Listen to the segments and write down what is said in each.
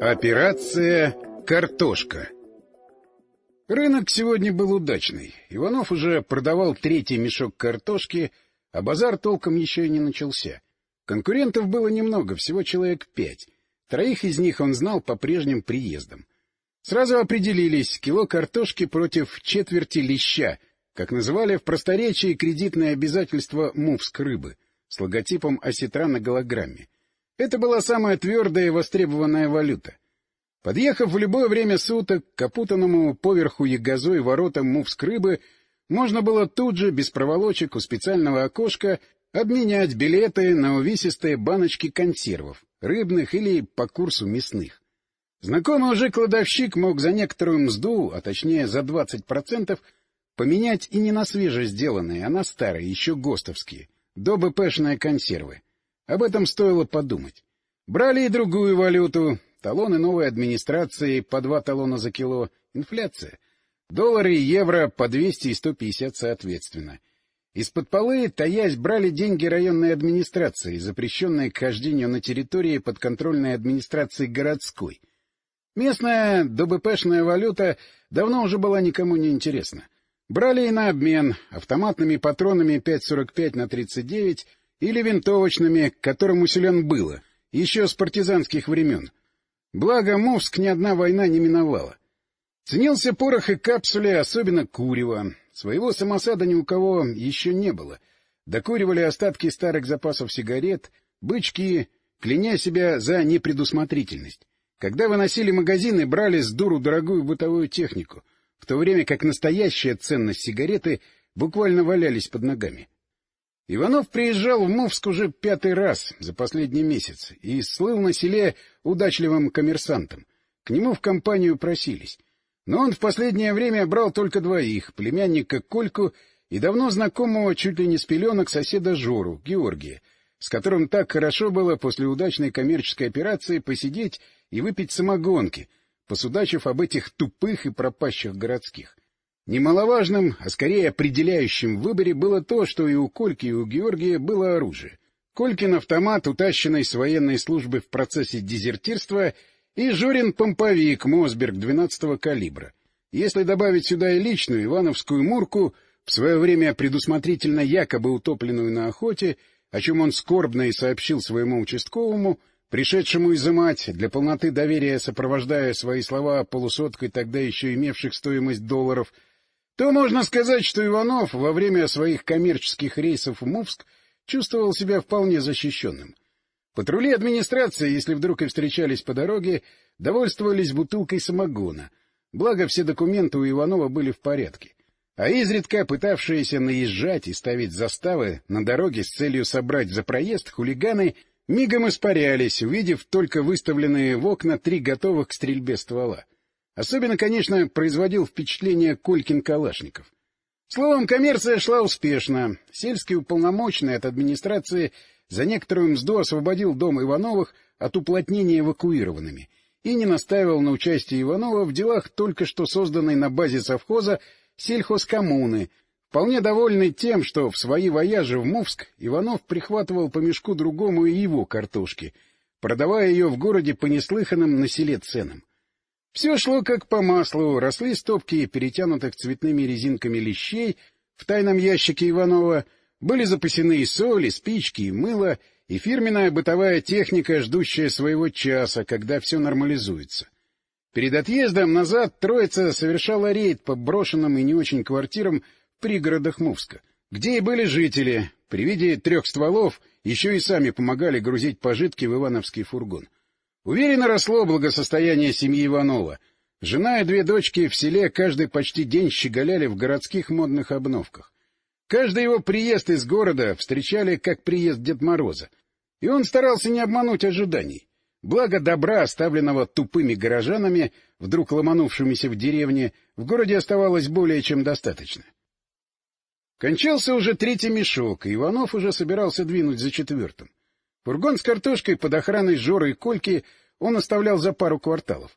Операция «Картошка». Рынок сегодня был удачный. Иванов уже продавал третий мешок картошки, а базар толком еще и не начался. Конкурентов было немного, всего человек пять. Троих из них он знал по прежним приездам. Сразу определились кило картошки против четверти леща, как называли в просторечии кредитное обязательство мувск рыбы с логотипом осетра на голограмме. Это была самая твердая и востребованная валюта. Подъехав в любое время суток к опутанному поверху ягозой воротам мувск рыбы, можно было тут же, без проволочек, у специального окошка, обменять билеты на увесистые баночки консервов, рыбных или по курсу мясных. Знакомый уже кладовщик мог за некоторую мзду, а точнее за 20%, поменять и не на свеже сделанные, а на старые, еще ГОСТовские, до БПшные консервы. Об этом стоило подумать. Брали и другую валюту, талоны новой администрации по два талона за кило, инфляция. Доллары и евро по 200 и 150 соответственно. Из-под полы, таясь, брали деньги районной администрации, запрещенные к хождению на территории подконтрольной администрации городской. Местная ДБПшная валюта давно уже была никому не интересна. Брали и на обмен автоматными патронами 5,45 на 39 или винтовочными, которым усилен было, еще с партизанских времен. Благо, Мувск ни одна война не миновала. Ценился порох и капсули, особенно курево. Своего самосада ни у кого еще не было. Докуривали остатки старых запасов сигарет, бычки, кляня себя за непредусмотрительность. Когда выносили магазины, брали с дуру дорогую бытовую технику, в то время как настоящая ценность сигареты буквально валялись под ногами. Иванов приезжал в Мувск уже пятый раз за последний месяц и слыл на селе удачливым коммерсантом. К нему в компанию просились. Но он в последнее время брал только двоих — племянника Кольку и давно знакомого чуть ли не с пеленок соседа Жору, Георгия, с которым так хорошо было после удачной коммерческой операции посидеть и выпить самогонки, посудачив об этих тупых и пропащих городских. Немаловажным, а скорее определяющим в выборе было то, что и у Кольки, и у Георгия было оружие. Колькин автомат, утащенный с военной службы в процессе дезертирства — и Журин помповик Мосберг 12-го калибра. Если добавить сюда и личную ивановскую мурку, в свое время предусмотрительно якобы утопленную на охоте, о чем он скорбно и сообщил своему участковому, пришедшему изымать, для полноты доверия сопровождая свои слова полусоткой тогда еще имевших стоимость долларов, то можно сказать, что Иванов во время своих коммерческих рейсов в Мувск чувствовал себя вполне защищенным. Патрули администрации, если вдруг и встречались по дороге, довольствовались бутылкой самогона, благо все документы у Иванова были в порядке. А изредка пытавшиеся наезжать и ставить заставы на дороге с целью собрать за проезд хулиганы мигом испарялись, увидев только выставленные в окна три готовых к стрельбе ствола. Особенно, конечно, производил впечатление Колькин Калашников. Словом, коммерция шла успешно. Сельский уполномоченный от администрации за некоторую мзду освободил дом Ивановых от уплотнения эвакуированными и не настаивал на участии Иванова в делах только что созданной на базе совхоза сельхозкоммуны, вполне довольный тем, что в свои вояжи в Мувск Иванов прихватывал по мешку другому и его картошки, продавая ее в городе по неслыханным на селе ценам. Все шло как по маслу, росли стопки перетянутых цветными резинками лещей в тайном ящике Иванова — были запасены и соль, и спички, и мыло, и фирменная бытовая техника, ждущая своего часа, когда все нормализуется. Перед отъездом назад троица совершала рейд по брошенным и не очень квартирам в пригородах Мувска, где и были жители. При виде трех стволов еще и сами помогали грузить пожитки в ивановский фургон. Уверенно росло благосостояние семьи Иванова. Жена и две дочки в селе каждый почти день щеголяли в городских модных обновках. Каждый его приезд из города встречали как приезд Дед Мороза, и он старался не обмануть ожиданий. Благо добра, оставленного тупыми горожанами, вдруг ломанувшимися в деревне, в городе оставалось более чем достаточно. Кончался уже третий мешок, и Иванов уже собирался двинуть за четвертым. Фургон с картошкой под охраной Жоры и Кольки он оставлял за пару кварталов.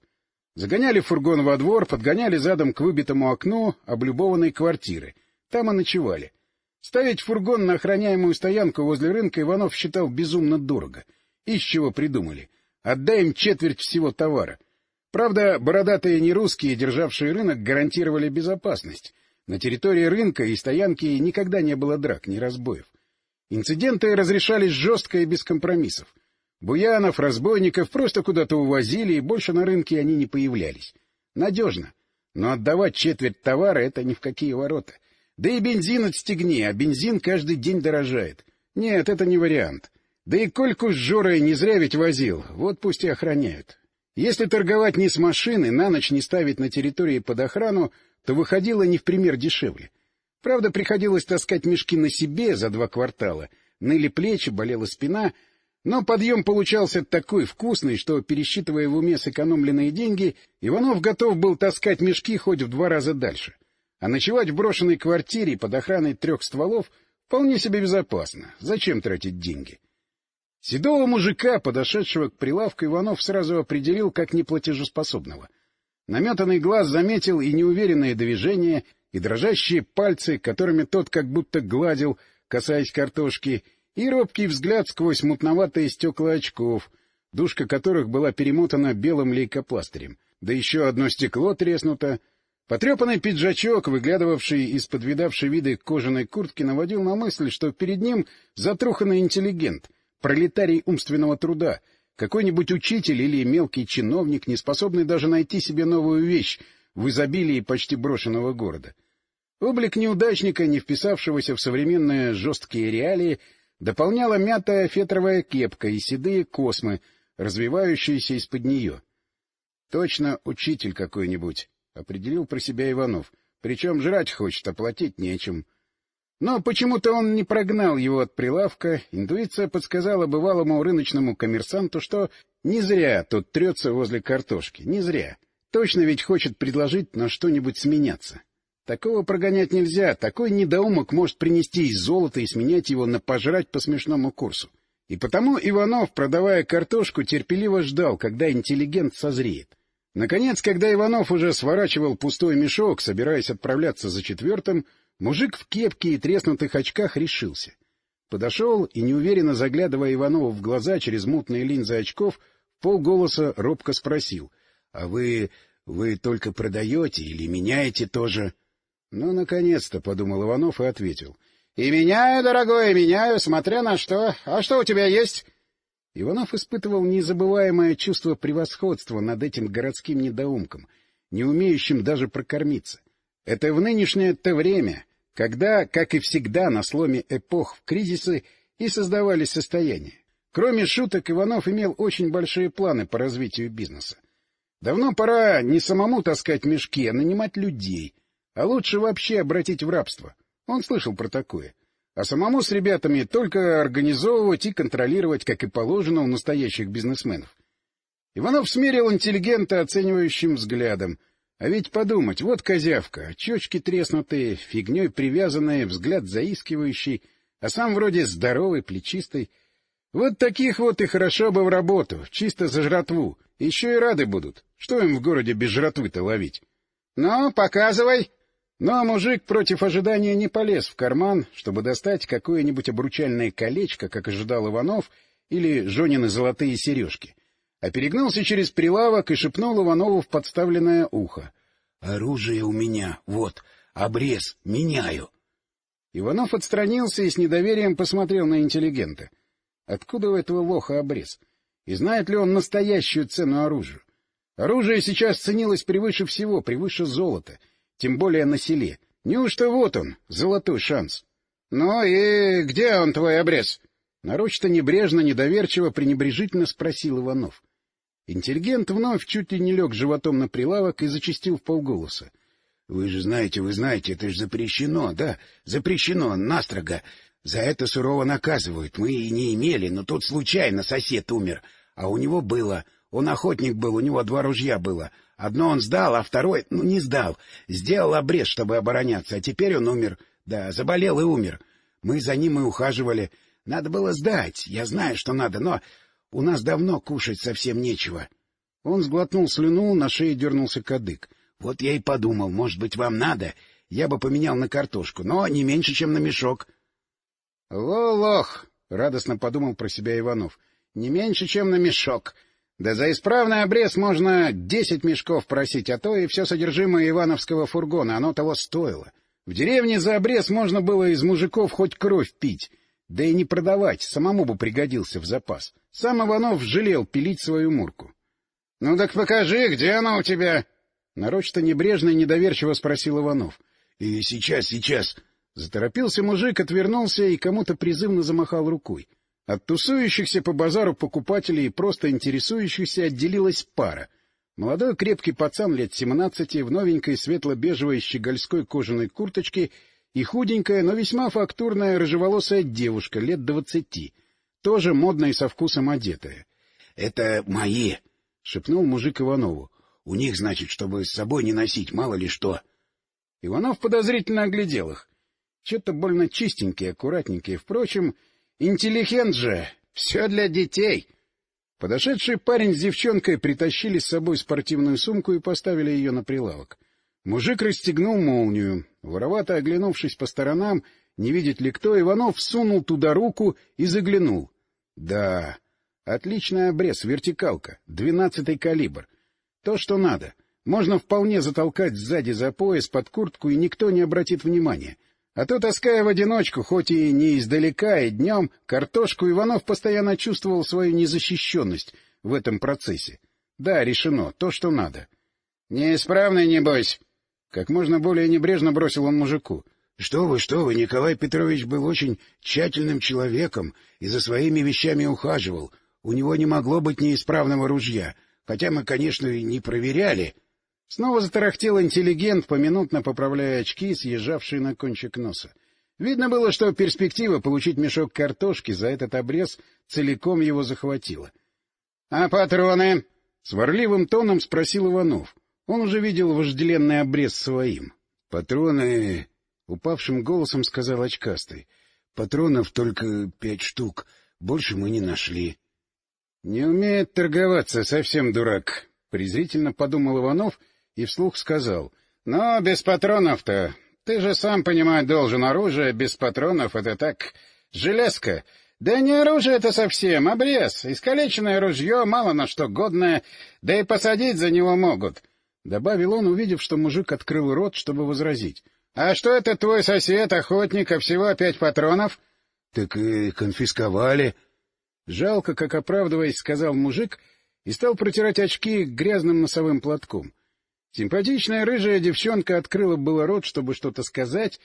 Загоняли фургон во двор, подгоняли задом к выбитому окну облюбованной квартиры. Там и ночевали. Ставить фургон на охраняемую стоянку возле рынка Иванов считал безумно дорого. Из чего придумали. Отдай им четверть всего товара. Правда, бородатые нерусские, державшие рынок, гарантировали безопасность. На территории рынка и стоянки никогда не было драк, ни разбоев. Инциденты разрешались жестко и без компромиссов. Буянов, разбойников просто куда-то увозили, и больше на рынке они не появлялись. Надежно. Но отдавать четверть товара — это ни в какие ворота. Да и бензин отстегни, а бензин каждый день дорожает. Нет, это не вариант. Да и Кольку с Жорой не зря ведь возил, вот пусть и охраняют. Если торговать не с машины, на ночь не ставить на территории под охрану, то выходило не в пример дешевле. Правда, приходилось таскать мешки на себе за два квартала, ныли плечи, болела спина, но подъем получался такой вкусный, что, пересчитывая в уме сэкономленные деньги, Иванов готов был таскать мешки хоть в два раза дальше. А ночевать в брошенной квартире под охраной трех стволов вполне себе безопасно. Зачем тратить деньги? Седого мужика, подошедшего к прилавку, Иванов сразу определил как неплатежеспособного. Наметанный глаз заметил и неуверенные движения, и дрожащие пальцы, которыми тот как будто гладил, касаясь картошки, и робкий взгляд сквозь мутноватые стекла очков, душка которых была перемотана белым лейкопластырем, да еще одно стекло треснуто. Потрепанный пиджачок, выглядывавший из подвидавшей виды кожаной куртки, наводил на мысль, что перед ним затруханный интеллигент, пролетарий умственного труда — какой-нибудь учитель или мелкий чиновник, не способный даже найти себе новую вещь в изобилии почти брошенного города. Облик неудачника, не вписавшегося в современные жесткие реалии, дополняла мятая фетровая кепка и седые космы, развивающиеся из-под нее. — Точно учитель какой-нибудь, — определил про себя Иванов. — Причем жрать хочет, а платить нечем. — но почему-то он не прогнал его от прилавка, интуиция подсказала бывалому рыночному коммерсанту, что не зря тот трется возле картошки, не зря. Точно ведь хочет предложить на что-нибудь сменяться. Такого прогонять нельзя, такой недоумок может принести из золота и сменять его на пожрать по смешному курсу. И потому Иванов, продавая картошку, терпеливо ждал, когда интеллигент созреет. Наконец, когда Иванов уже сворачивал пустой мешок, собираясь отправляться за четвертым, Мужик в кепке и треснутых очках решился. Подошел и, неуверенно заглядывая Иванову в глаза через мутные линзы очков, полголоса робко спросил. — А вы... вы только продаете или меняете тоже? — Ну, наконец-то, — подумал Иванов и ответил. — И меняю, дорогой, меняю, смотря на что. А что у тебя есть? Иванов испытывал незабываемое чувство превосходства над этим городским недоумком, не умеющим даже прокормиться. Это в нынешнее-то время, когда, как и всегда на сломе эпох в кризисы, и создавались состояния. Кроме шуток, Иванов имел очень большие планы по развитию бизнеса. Давно пора не самому таскать мешки, а нанимать людей, а лучше вообще обратить в рабство. Он слышал про такое. А самому с ребятами только организовывать и контролировать, как и положено у настоящих бизнесменов. Иванов смерил интеллигента оценивающим взглядом, а ведь подумать, вот козявка, очечки треснутые, фигней привязанные, взгляд заискивающий, а сам вроде здоровый, плечистый. Вот таких вот и хорошо бы в работу, чисто за жратву. Еще и рады будут. Что им в городе без жратвы-то ловить? — Ну, показывай! Но мужик против ожидания не полез в карман, чтобы достать какое-нибудь обручальное колечко, как ожидал Иванов, или Жонины золотые сережки а перегнулся через прилавок и шепнул Иванову в подставленное ухо. — Оружие у меня, вот, обрез, меняю. Иванов отстранился и с недоверием посмотрел на интеллигента. Откуда у этого лоха обрез? И знает ли он настоящую цену оружия? Оружие сейчас ценилось превыше всего, превыше золота, тем более на селе. Неужто вот он, золотой шанс? — Ну и где он, твой обрез? Нарочито небрежно, недоверчиво, пренебрежительно спросил Иванов. Интеллигент вновь чуть ли не лег животом на прилавок и зачистил в полголоса. — Вы же знаете, вы знаете, это же запрещено, да? Запрещено, настрого. За это сурово наказывают. Мы и не имели, но тут случайно сосед умер. А у него было. Он охотник был, у него два ружья было. Одно он сдал, а второй, ну, не сдал. Сделал обрез, чтобы обороняться, а теперь он умер. Да, заболел и умер. Мы за ним и ухаживали. Надо было сдать. Я знаю, что надо, но у нас давно кушать совсем нечего. Он сглотнул слюну, на шее дернулся кадык. Вот я и подумал, может быть, вам надо? Я бы поменял на картошку, но не меньше, чем на мешок. — Лолох! — радостно подумал про себя Иванов. — Не меньше, чем на мешок. Да за исправный обрез можно десять мешков просить, а то и все содержимое ивановского фургона, оно того стоило. В деревне за обрез можно было из мужиков хоть кровь пить, да и не продавать, самому бы пригодился в запас. Сам Иванов жалел пилить свою мурку. — Ну так покажи, где она у тебя? Нарочито небрежно и недоверчиво спросил Иванов. — И сейчас, сейчас. Заторопился мужик, отвернулся и кому-то призывно замахал рукой. От тусующихся по базару покупателей и просто интересующихся отделилась пара. Молодой крепкий пацан лет семнадцати в новенькой светло-бежевой щегольской кожаной курточке и худенькая, но весьма фактурная рыжеволосая девушка лет двадцати, тоже модная и со вкусом одетая. — Это мои, — шепнул мужик Иванову. — У них, значит, чтобы с собой не носить, мало ли что. Иванов подозрительно оглядел их. Что-то больно чистенькие, аккуратненькие. Впрочем, интеллигент же, все для детей. Подошедший парень с девчонкой притащили с собой спортивную сумку и поставили ее на прилавок. Мужик расстегнул молнию. Воровато оглянувшись по сторонам, не видит ли кто, Иванов сунул туда руку и заглянул. Да, отличный обрез, вертикалка, двенадцатый калибр. То, что надо. Можно вполне затолкать сзади за пояс под куртку, и никто не обратит внимания. А то, таская в одиночку, хоть и не издалека, и днем, картошку, Иванов постоянно чувствовал свою незащищенность в этом процессе. Да, решено, то, что надо. — Неисправный, небось? Как можно более небрежно бросил он мужику. — Что вы, что вы, Николай Петрович был очень тщательным человеком и за своими вещами ухаживал. У него не могло быть неисправного ружья, хотя мы, конечно, и не проверяли. Снова затарахтел интеллигент, поминутно поправляя очки, съезжавшие на кончик носа. Видно было, что перспектива получить мешок картошки за этот обрез целиком его захватила. — А патроны? — сварливым тоном спросил Иванов. Он уже видел вожделенный обрез своим. — Патроны... — упавшим голосом сказал очкастый. — Патронов только пять штук. Больше мы не нашли. — Не умеет торговаться, совсем дурак, — презрительно подумал Иванов и вслух сказал. — Но без патронов-то... Ты же сам понимать должен, оружие без патронов — это так... железка. Да не оружие это совсем, обрез. Искалеченное ружье, мало на что годное, да и посадить за него могут. Добавил он, увидев, что мужик открыл рот, чтобы возразить. — А что это твой сосед, охотник, а всего пять патронов? — Так и конфисковали. Жалко, как оправдываясь, сказал мужик и стал протирать очки грязным носовым платком. Симпатичная рыжая девчонка открыла было рот, чтобы что-то сказать,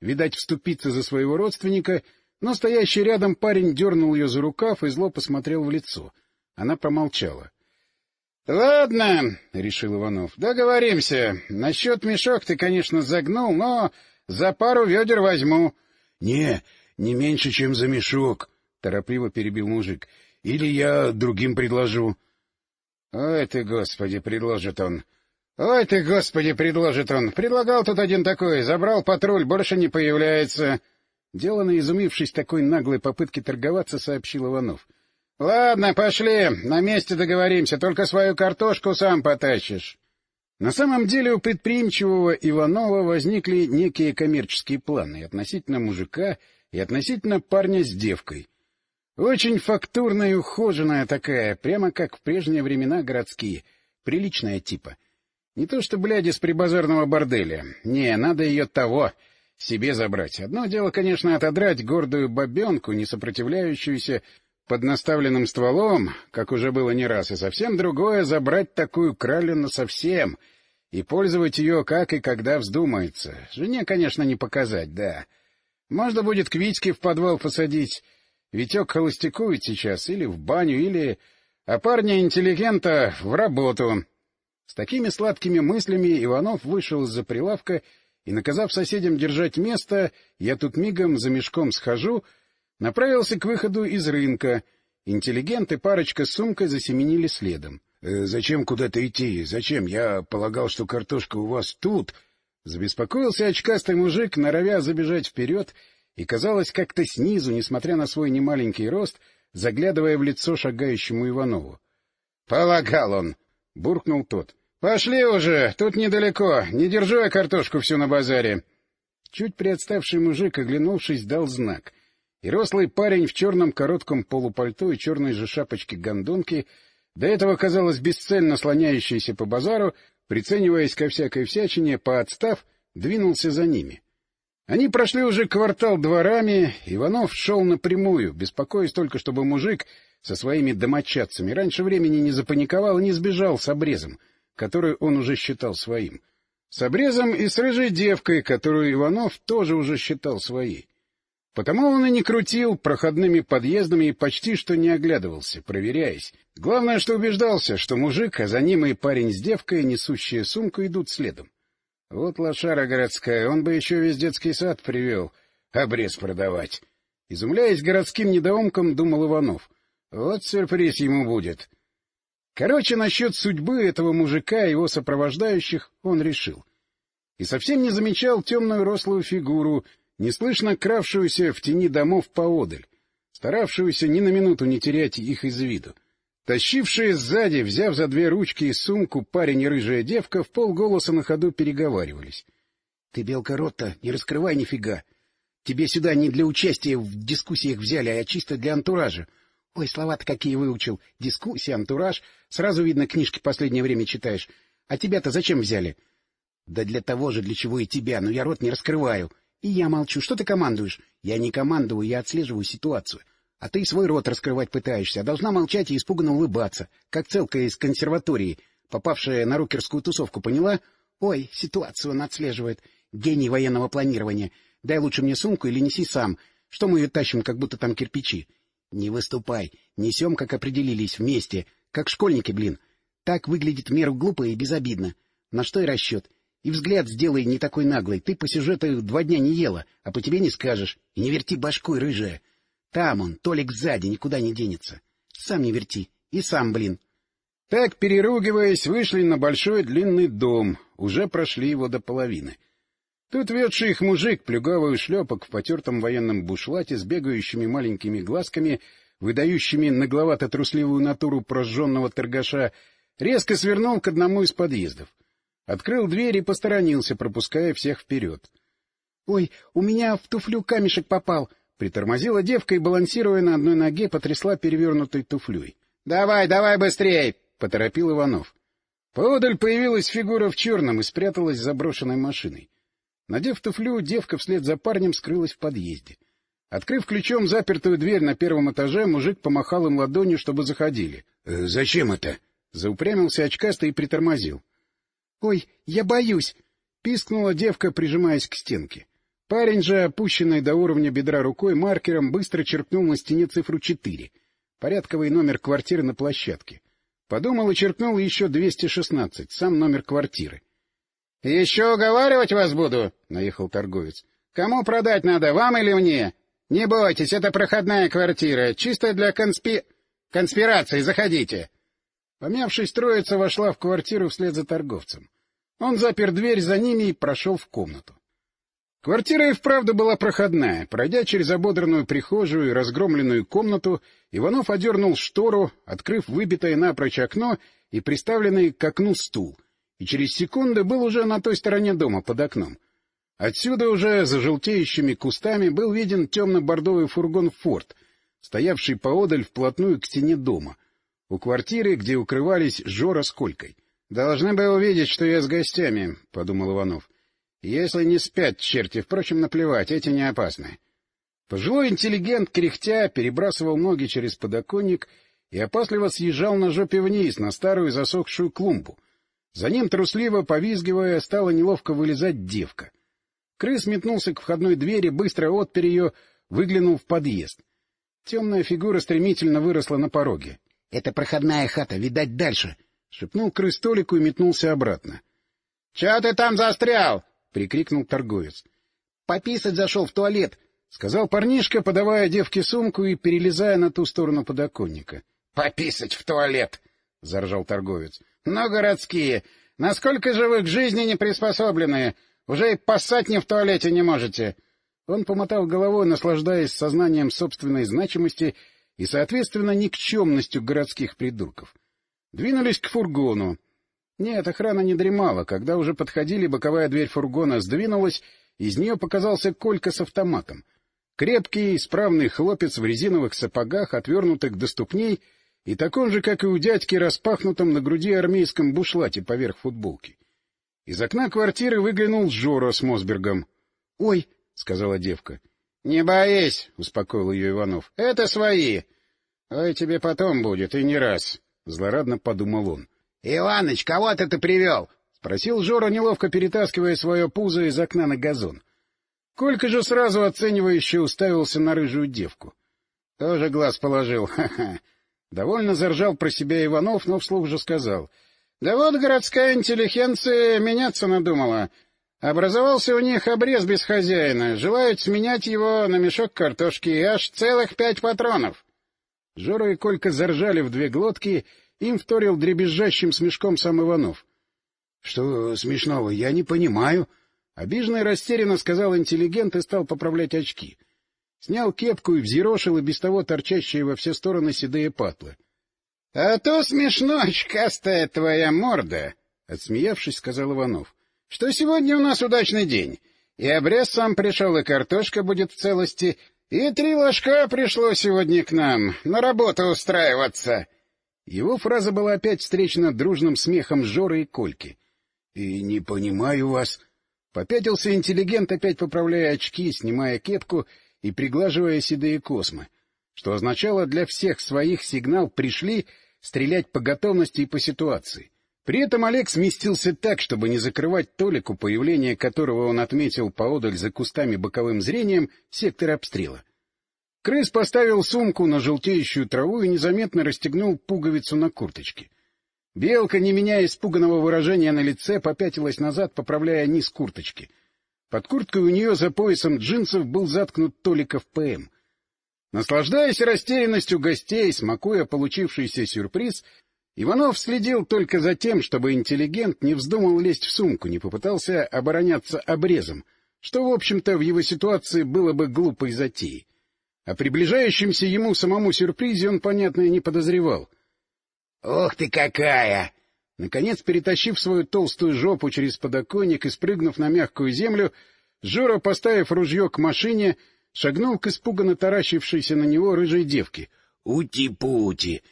видать, вступиться за своего родственника, но стоящий рядом парень дернул ее за рукав и зло посмотрел в лицо. Она промолчала. — Ладно, — решил Иванов, — договоримся. Насчет мешок ты, конечно, загнул, но за пару ведер возьму. — Не, не меньше, чем за мешок, — торопливо перебил мужик. — Или я другим предложу. — Ой ты, господи, предложит он. Ой ты, господи, предложит он. Предлагал тут один такой, забрал патруль, больше не появляется. Делано изумившись такой наглой попытки торговаться, сообщил Иванов. — Ладно, пошли, на месте договоримся, только свою картошку сам потащишь. На самом деле у предприимчивого Иванова возникли некие коммерческие планы относительно мужика и относительно парня с девкой. Очень фактурная и ухоженная такая, прямо как в прежние времена городские, приличная типа — не то что бляди с прибазарного борделя. Не, надо ее того, себе забрать. Одно дело, конечно, отодрать гордую бабенку, не сопротивляющуюся под наставленным стволом, как уже было не раз, и совсем другое — забрать такую кралину совсем и пользовать ее как и когда вздумается. Жене, конечно, не показать, да. Можно будет к Витьке в подвал посадить. Витек холостякует сейчас или в баню, или... А парня-интеллигента в работу. С такими сладкими мыслями Иванов вышел из-за прилавка и, наказав соседям держать место, я тут мигом за мешком схожу, направился к выходу из рынка. Интеллигент и парочка с сумкой засеменили следом. «Э, — Зачем куда-то идти? Зачем? Я полагал, что картошка у вас тут. Забеспокоился очкастый мужик, норовя забежать вперед, и, казалось, как-то снизу, несмотря на свой немаленький рост, заглядывая в лицо шагающему Иванову. — Полагал он! — буркнул тот. Пошли уже, тут недалеко, не держу я картошку всю на базаре. Чуть приотставший мужик, оглянувшись, дал знак, и рослый парень в черном коротком полупальто и черной же шапочке гондонки до этого, казалось, бесцельно слоняющийся по базару, прицениваясь ко всякой всячине, поотстав, двинулся за ними. Они прошли уже квартал дворами, Иванов шел напрямую, беспокоясь только, чтобы мужик со своими домочадцами раньше времени не запаниковал и не сбежал с обрезом, который он уже считал своим. С обрезом и с рыжей девкой, которую Иванов тоже уже считал своей. Потому он и не крутил проходными подъездами и почти что не оглядывался, проверяясь. Главное, что убеждался, что мужик, а за ним и парень с девкой, несущие сумку, идут следом. Вот лошара городская, он бы еще весь детский сад привел, обрез продавать. Изумляясь городским недоумкам, думал Иванов. Вот сюрприз ему будет. Короче, насчет судьбы этого мужика и его сопровождающих он решил. И совсем не замечал темную рослую фигуру, неслышно кравшуюся в тени домов поодаль, старавшуюся ни на минуту не терять их из виду. Тащившие сзади, взяв за две ручки и сумку, парень и рыжая девка в полголоса на ходу переговаривались. — Ты, белка рота, не раскрывай нифига. Тебе сюда не для участия в дискуссиях взяли, а чисто для антуража. Ой, слова-то какие выучил. Дискуссия, антураж. Сразу видно, книжки последнее время читаешь. А тебя-то зачем взяли? — Да для того же, для чего и тебя, но я рот не раскрываю. И я молчу. Что ты командуешь? Я не командую, я отслеживаю ситуацию. А ты свой рот раскрывать пытаешься, а должна молчать и испуганно улыбаться, как целка из консерватории, попавшая на рокерскую тусовку, поняла? Ой, ситуацию он отслеживает. Гений военного планирования. Дай лучше мне сумку или неси сам. Что мы ее тащим, как будто там кирпичи? Не выступай. Несем, как определились, вместе. Как школьники, блин. Так выглядит в меру глупо и безобидно. На что и расчет. И взгляд сделай не такой наглый. Ты по сюжету два дня не ела, а по тебе не скажешь. И не верти башкой, рыжая. Там он, Толик сзади, никуда не денется. Сам не верти. И сам, блин. Так, переругиваясь, вышли на большой длинный дом. Уже прошли его до половины. Тут ведший их мужик, плюгавый шлепок в потертом военном бушлате с бегающими маленькими глазками, выдающими нагловато-трусливую натуру прожженного торгаша, резко свернул к одному из подъездов. Открыл дверь и посторонился, пропуская всех вперед. — Ой, у меня в туфлю камешек попал! — Притормозила девка и, балансируя на одной ноге, потрясла перевернутой туфлей. — Давай, давай быстрей! — поторопил Иванов. Поодаль появилась фигура в черном и спряталась за брошенной машиной. Надев туфлю, девка вслед за парнем скрылась в подъезде. Открыв ключом запертую дверь на первом этаже, мужик помахал им ладонью, чтобы заходили. «Э, — Зачем это? — заупрямился очкастый и притормозил. — Ой, я боюсь! — пискнула девка, прижимаясь к стенке. Парень же, опущенный до уровня бедра рукой, маркером быстро черкнул на стене цифру 4, порядковый номер квартиры на площадке. Подумал и черкнул еще 216, сам номер квартиры. — Еще уговаривать вас буду? — наехал торговец. — Кому продать надо, вам или мне? Не бойтесь, это проходная квартира, чисто для конспи... конспирации, заходите. Помявшись, троица вошла в квартиру вслед за торговцем. Он запер дверь за ними и прошел в комнату. Квартира и вправду была проходная. Пройдя через ободранную прихожую и разгромленную комнату, Иванов одернул штору, открыв выбитое напрочь окно и приставленный к окну стул, и через секунды был уже на той стороне дома, под окном. Отсюда уже за желтеющими кустами был виден темно-бордовый фургон «Форд», стоявший поодаль вплотную к стене дома, у квартиры, где укрывались Жора с Колькой. — Должны бы увидеть, что я с гостями, — подумал Иванов. Если не спят черти, впрочем, наплевать, эти не опасны. Пожилой интеллигент, кряхтя, перебрасывал ноги через подоконник и опасливо съезжал на жопе вниз, на старую засохшую клумбу. За ним, трусливо повизгивая, стала неловко вылезать девка. Крыс метнулся к входной двери, быстро отпер ее, выглянул в подъезд. Темная фигура стремительно выросла на пороге. — Это проходная хата, видать, дальше! — шепнул крыс Толику и метнулся обратно. — Чего ты там застрял? — прикрикнул торговец. — Пописать зашел в туалет, — сказал парнишка, подавая девке сумку и перелезая на ту сторону подоконника. — Пописать в туалет! — заржал торговец. — Но городские! Насколько же вы к жизни не приспособленные! Уже и поссать не в туалете не можете! Он помотал головой, наслаждаясь сознанием собственной значимости и, соответственно, никчемностью городских придурков. Двинулись к фургону. Нет, охрана не дремала. Когда уже подходили, боковая дверь фургона сдвинулась, из нее показался Колька с автоматом. Крепкий, исправный хлопец в резиновых сапогах, отвернутых до ступней, и таком же, как и у дядьки, распахнутом на груди армейском бушлате поверх футболки. Из окна квартиры выглянул Жора с Мосбергом. — Ой, — сказала девка. — Не боись, — успокоил ее Иванов. — Это свои. — Ой, тебе потом будет, и не раз, — злорадно подумал он. — Иваныч, кого ты ты привел? — спросил Жора, неловко перетаскивая свое пузо из окна на газон. Колька же сразу оценивающе уставился на рыжую девку. Тоже глаз положил, ха-ха. Довольно заржал про себя Иванов, но вслух же сказал. — Да вот городская интеллигенция меняться надумала. Образовался у них обрез без хозяина. Желают сменять его на мешок картошки и аж целых пять патронов. Жора и Колька заржали в две глотки, им вторил дребезжащим смешком сам Иванов. — Что смешного, я не понимаю. Обиженно и растерянно сказал интеллигент и стал поправлять очки. — Снял кепку и взъерошил и без того торчащие во все стороны седые патлы. — А то смешно, очкастая твоя морда, — отсмеявшись, сказал Иванов, — что сегодня у нас удачный день. И обрез сам пришел, и картошка будет в целости, и три ложка пришло сегодня к нам на работу устраиваться. Его фраза была опять встречена дружным смехом Жоры и Кольки. — И не понимаю вас. Попятился интеллигент, опять поправляя очки, снимая кепку и приглаживая седые космы, что означало для всех своих сигнал «пришли» стрелять по готовности и по ситуации. При этом Олег сместился так, чтобы не закрывать Толику, появление которого он отметил поодаль за кустами боковым зрением, сектор обстрела. Крыс поставил сумку на желтеющую траву и незаметно расстегнул пуговицу на курточке. Белка, не меняя испуганного выражения на лице, попятилась назад, поправляя низ курточки — под курткой у нее за поясом джинсов был заткнут Толиков ПМ. Наслаждаясь растерянностью гостей, смакуя получившийся сюрприз, Иванов следил только за тем, чтобы интеллигент не вздумал лезть в сумку, не попытался обороняться обрезом, что, в общем-то, в его ситуации было бы глупой затеей. О приближающемся ему самому сюрпризе он, понятно, и не подозревал. — Ох ты какая! Наконец, перетащив свою толстую жопу через подоконник и спрыгнув на мягкую землю, Жора, поставив ружье к машине, шагнул к испуганно таращившейся на него рыжей девке. «Ути-пути!»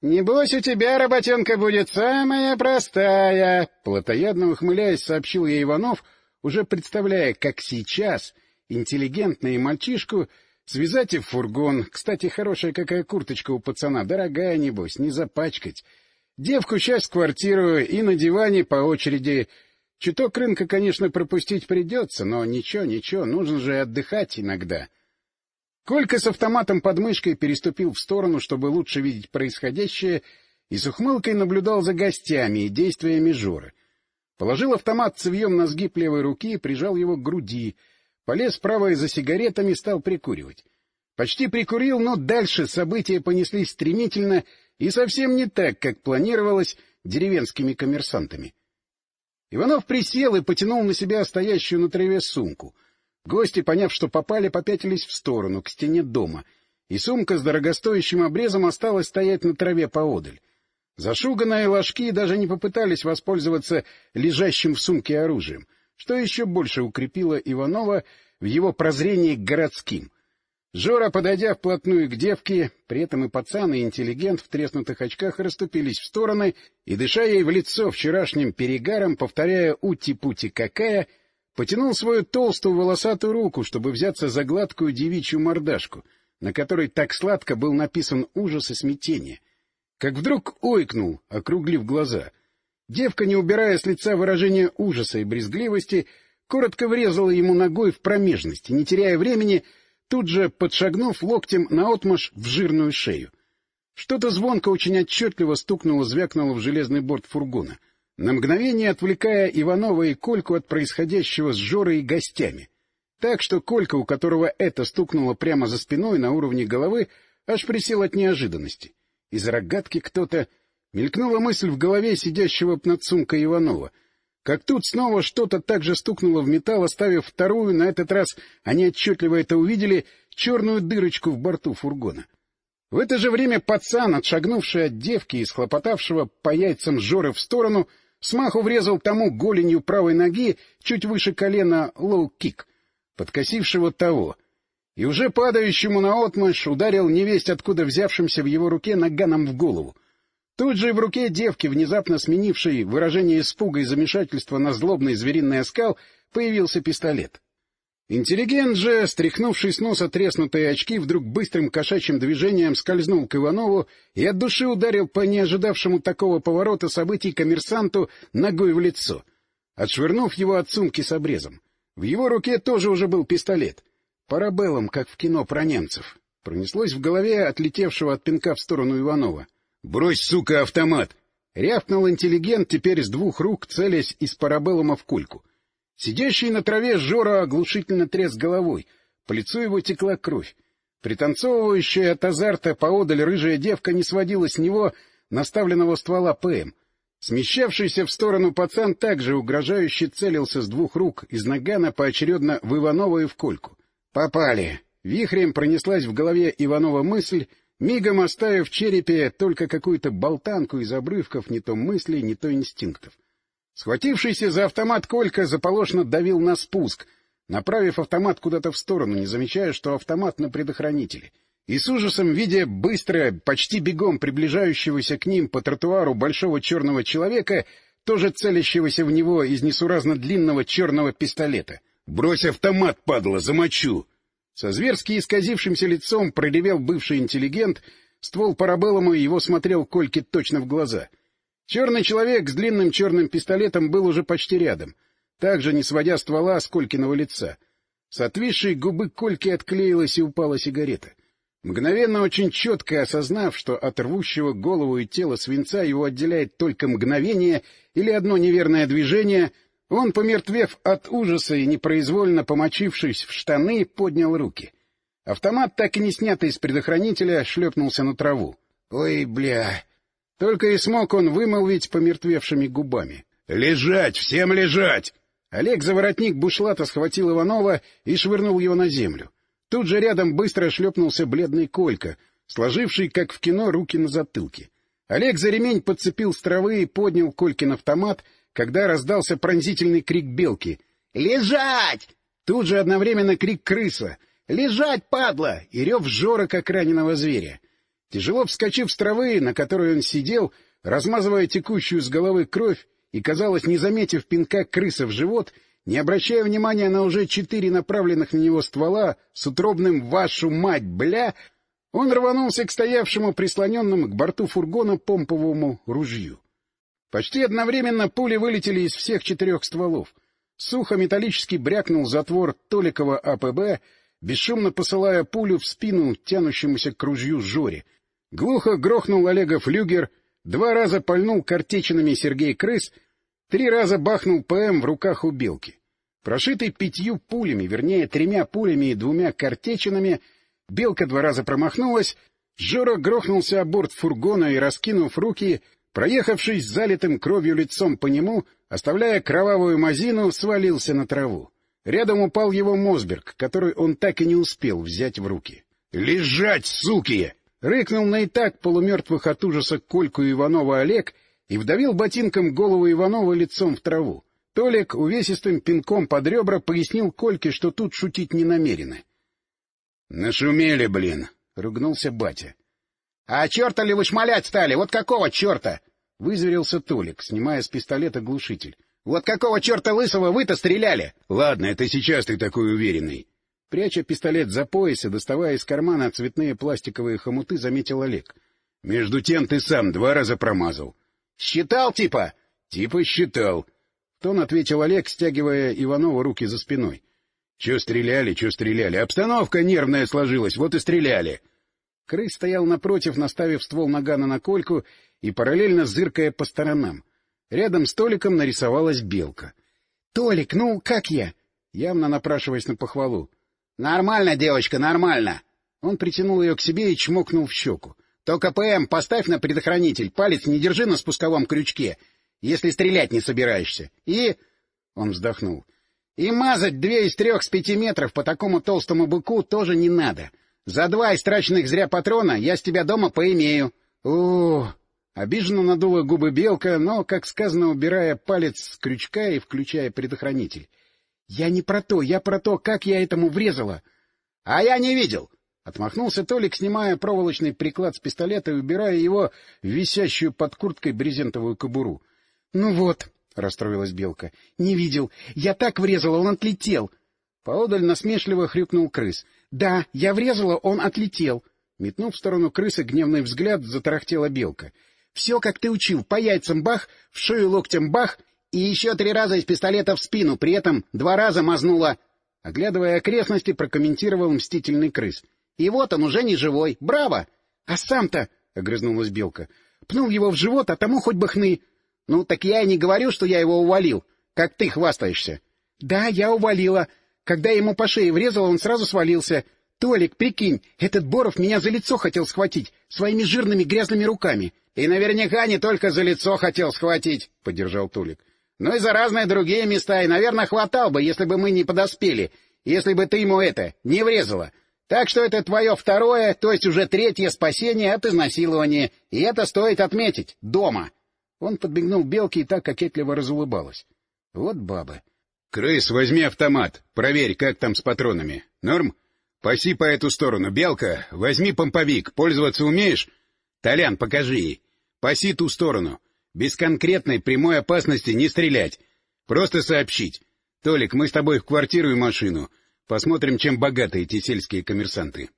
«Небось, у тебя, работенка, будет самая простая!» Платоядно ухмыляясь, сообщил ей Иванов, уже представляя, как сейчас интеллигентный мальчишку связать и в фургон. Кстати, хорошая какая курточка у пацана, дорогая, небось, не запачкать. Девку в квартиру и на диване по очереди. Чуток рынка, конечно, пропустить придется, но ничего, ничего, нужно же отдыхать иногда. Колька с автоматом под мышкой переступил в сторону, чтобы лучше видеть происходящее, и с ухмылкой наблюдал за гостями и действиями Жоры. Положил автомат цевьем на сгиб левой руки и прижал его к груди, полез правой за сигаретами стал прикуривать. Почти прикурил, но дальше события понеслись стремительно и совсем не так, как планировалось деревенскими коммерсантами. Иванов присел и потянул на себя стоящую на траве сумку. Гости, поняв, что попали, попятились в сторону, к стене дома, и сумка с дорогостоящим обрезом осталась стоять на траве поодаль. Зашуганные ложки даже не попытались воспользоваться лежащим в сумке оружием, что еще больше укрепило Иванова в его прозрении к городским — Жора, подойдя вплотную к девке, при этом и пацан, и интеллигент в треснутых очках расступились в стороны и, дыша ей в лицо вчерашним перегаром, повторяя «ути-пути какая», потянул свою толстую волосатую руку, чтобы взяться за гладкую девичью мордашку, на которой так сладко был написан ужас и смятение. Как вдруг ойкнул, округлив глаза. Девка, не убирая с лица выражения ужаса и брезгливости, коротко врезала ему ногой в промежность и, не теряя времени, — тут же подшагнув локтем наотмашь в жирную шею. Что-то звонко очень отчетливо стукнуло, звякнуло в железный борт фургона, на мгновение отвлекая Иванова и Кольку от происходящего с Жорой и гостями. Так что Колька, у которого это стукнуло прямо за спиной на уровне головы, аж присел от неожиданности. Из рогатки кто-то... Мелькнула мысль в голове сидящего над сумкой Иванова — как тут снова что-то так же стукнуло в металл, оставив вторую, на этот раз они отчетливо это увидели, черную дырочку в борту фургона. В это же время пацан, отшагнувший от девки и схлопотавшего по яйцам Жоры в сторону, смаху врезал тому голенью правой ноги чуть выше колена лоу-кик, подкосившего того. и уже падающему наотмашь ударил невесть, откуда взявшимся в его руке наганом в голову. Тут же в руке девки, внезапно сменившей выражение испуга и замешательства на злобный звериный оскал, появился пистолет. Интеллигент же, стряхнувший с носа треснутые очки, вдруг быстрым кошачьим движением скользнул к Иванову и от души ударил по неожидавшему такого поворота событий коммерсанту ногой в лицо, отшвырнув его от сумки с обрезом. В его руке тоже уже был пистолет. Парабеллум, как в кино про немцев. Пронеслось в голове отлетевшего от пинка в сторону Иванова. — Брось, сука, автомат! — рявкнул интеллигент, теперь с двух рук целясь из парабеллума в кульку. Сидящий на траве Жора оглушительно тряс головой, по лицу его текла кровь. Пританцовывающая от азарта поодаль рыжая девка не сводила с него наставленного ствола ПМ. Смещавшийся в сторону пацан также угрожающе целился с двух рук из нагана поочередно в Иванова и в Кольку. Попали. Вихрем пронеслась в голове Иванова мысль, мигом оставив в черепе только какую-то болтанку из обрывков не то мыслей, не то инстинктов. Схватившийся за автомат Колька заполошно давил на спуск, направив автомат куда-то в сторону, не замечая, что автомат на предохранителе. И с ужасом, видя быстро, почти бегом приближающегося к ним по тротуару большого черного человека, тоже целящегося в него из несуразно длинного черного пистолета. «Брось автомат, падла, замочу!» Со зверски исказившимся лицом проревел бывший интеллигент, ствол парабеллума его смотрел Кольке точно в глаза. Черный человек с длинным черным пистолетом был уже почти рядом, также не сводя ствола с Колькиного лица. С отвисшей губы Кольки отклеилась и упала сигарета. Мгновенно, очень четко осознав, что от рвущего голову и тело свинца его отделяет только мгновение или одно неверное движение — он, помертвев от ужаса и непроизвольно помочившись в штаны, поднял руки. Автомат, так и не снятый из предохранителя, шлепнулся на траву. «Ой, бля!» Только и смог он вымолвить помертвевшими губами. «Лежать! Всем лежать!» Олег за воротник бушлата схватил Иванова и швырнул его на землю. Тут же рядом быстро шлепнулся бледный Колька, сложивший, как в кино, руки на затылке. Олег за ремень подцепил с травы и поднял Колькин автомат — когда раздался пронзительный крик белки. «Лежать!» Тут же одновременно крик крыса. «Лежать, падла!» и рев Жора, как раненого зверя. Тяжело вскочив с травы, на которой он сидел, размазывая текущую с головы кровь и, казалось, не заметив пинка крыса в живот, не обращая внимания на уже четыре направленных на него ствола с утробным «Вашу мать, бля!», он рванулся к стоявшему прислоненному к борту фургона помповому ружью. Почти одновременно пули вылетели из всех четырех стволов. Сухо металлически брякнул затвор Толикова АПБ, бесшумно посылая пулю в спину тянущемуся к ружью Жоре. Глухо грохнул Олега флюгер, два раза пальнул картечинами Сергей Крыс, три раза бахнул ПМ в руках у Белки. Прошитый пятью пулями, вернее, тремя пулями и двумя картечинами, Белка два раза промахнулась, Жора грохнулся о борт фургона и, раскинув руки, проехавшись залитым кровью лицом по нему, оставляя кровавую мазину, свалился на траву. Рядом упал его Мосберг, который он так и не успел взять в руки. «Лежать, суки!» — рыкнул на и так полумертвых от ужаса Кольку Иванова Олег и вдавил ботинком голову Иванова лицом в траву. Толик увесистым пинком под ребра пояснил Кольке, что тут шутить не намерены. — Нашумели, блин! — ругнулся батя. — А черта ли вы шмалять стали? Вот какого черта? — вызверился Толик, снимая с пистолета глушитель. — Вот какого черта лысого вы-то стреляли? — Ладно, это сейчас ты такой уверенный. Пряча пистолет за пояс и доставая из кармана цветные пластиковые хомуты, заметил Олег. — Между тем ты сам два раза промазал. — Считал, типа? — Типа считал. Тон ответил Олег, стягивая Иванова руки за спиной. — Чё стреляли, чё стреляли? Обстановка нервная сложилась, вот и стреляли. Крыс стоял напротив, наставив ствол нагана на кольку и параллельно зыркая по сторонам. Рядом с Толиком нарисовалась белка. — Толик, ну как я? Явно напрашиваясь на похвалу. — Нормально, девочка, нормально. Он притянул ее к себе и чмокнул в щеку. — Только ПМ поставь на предохранитель, палец не держи на спусковом крючке, если стрелять не собираешься. И... Он вздохнул. — И мазать две из трех с пяти метров по такому толстому быку тоже не надо. За два истраченных зря патрона я с тебя дома поимею. — О, Обиженно надула губы белка, но, как сказано, убирая палец с крючка и включая предохранитель. — Я не про то, я про то, как я этому врезала. А я не видел. Отмахнулся Толик, снимая проволочный приклад с пистолета и убирая его в висящую под курткой брезентовую кобуру. — Ну вот, — расстроилась Белка, — не видел. Я так врезала, он отлетел. Поодаль насмешливо хрюкнул крыс. — Да, я врезала, он отлетел. Метнув в сторону крысы гневный взгляд, затарахтела Белка. — Все, как ты учил, по яйцам бах, в шею локтем бах, и еще три раза из пистолета в спину, при этом два раза мазнула... Оглядывая окрестности, прокомментировал мстительный крыс. — И вот он уже не живой. Браво! — А сам-то, — огрызнулась Белка, — пнул его в живот, а тому хоть бы хны. — Ну, так я и не говорю, что я его увалил, как ты хвастаешься. — Да, я увалила. Когда ему по шее врезала, он сразу свалился. Толик, прикинь, этот Боров меня за лицо хотел схватить своими жирными грязными руками. — И наверняка не только за лицо хотел схватить, — поддержал Толик. — Но и за разные другие места, и, наверное, хватал бы, если бы мы не подоспели, если бы ты ему это не врезала. Так что это твое второе, то есть уже третье спасение от изнасилования, и это стоит отметить. Дома. Он подбегнул Белке и так кокетливо разулыбалась. Вот бабы. — Крыс, возьми автомат. Проверь, как там с патронами. Норм? Паси по эту сторону. Белка, возьми помповик. Пользоваться умеешь? Толян, покажи ей. Паси ту сторону. Без конкретной прямой опасности не стрелять. Просто сообщить. Толик, мы с тобой в квартиру и машину. Посмотрим, чем богаты эти сельские коммерсанты.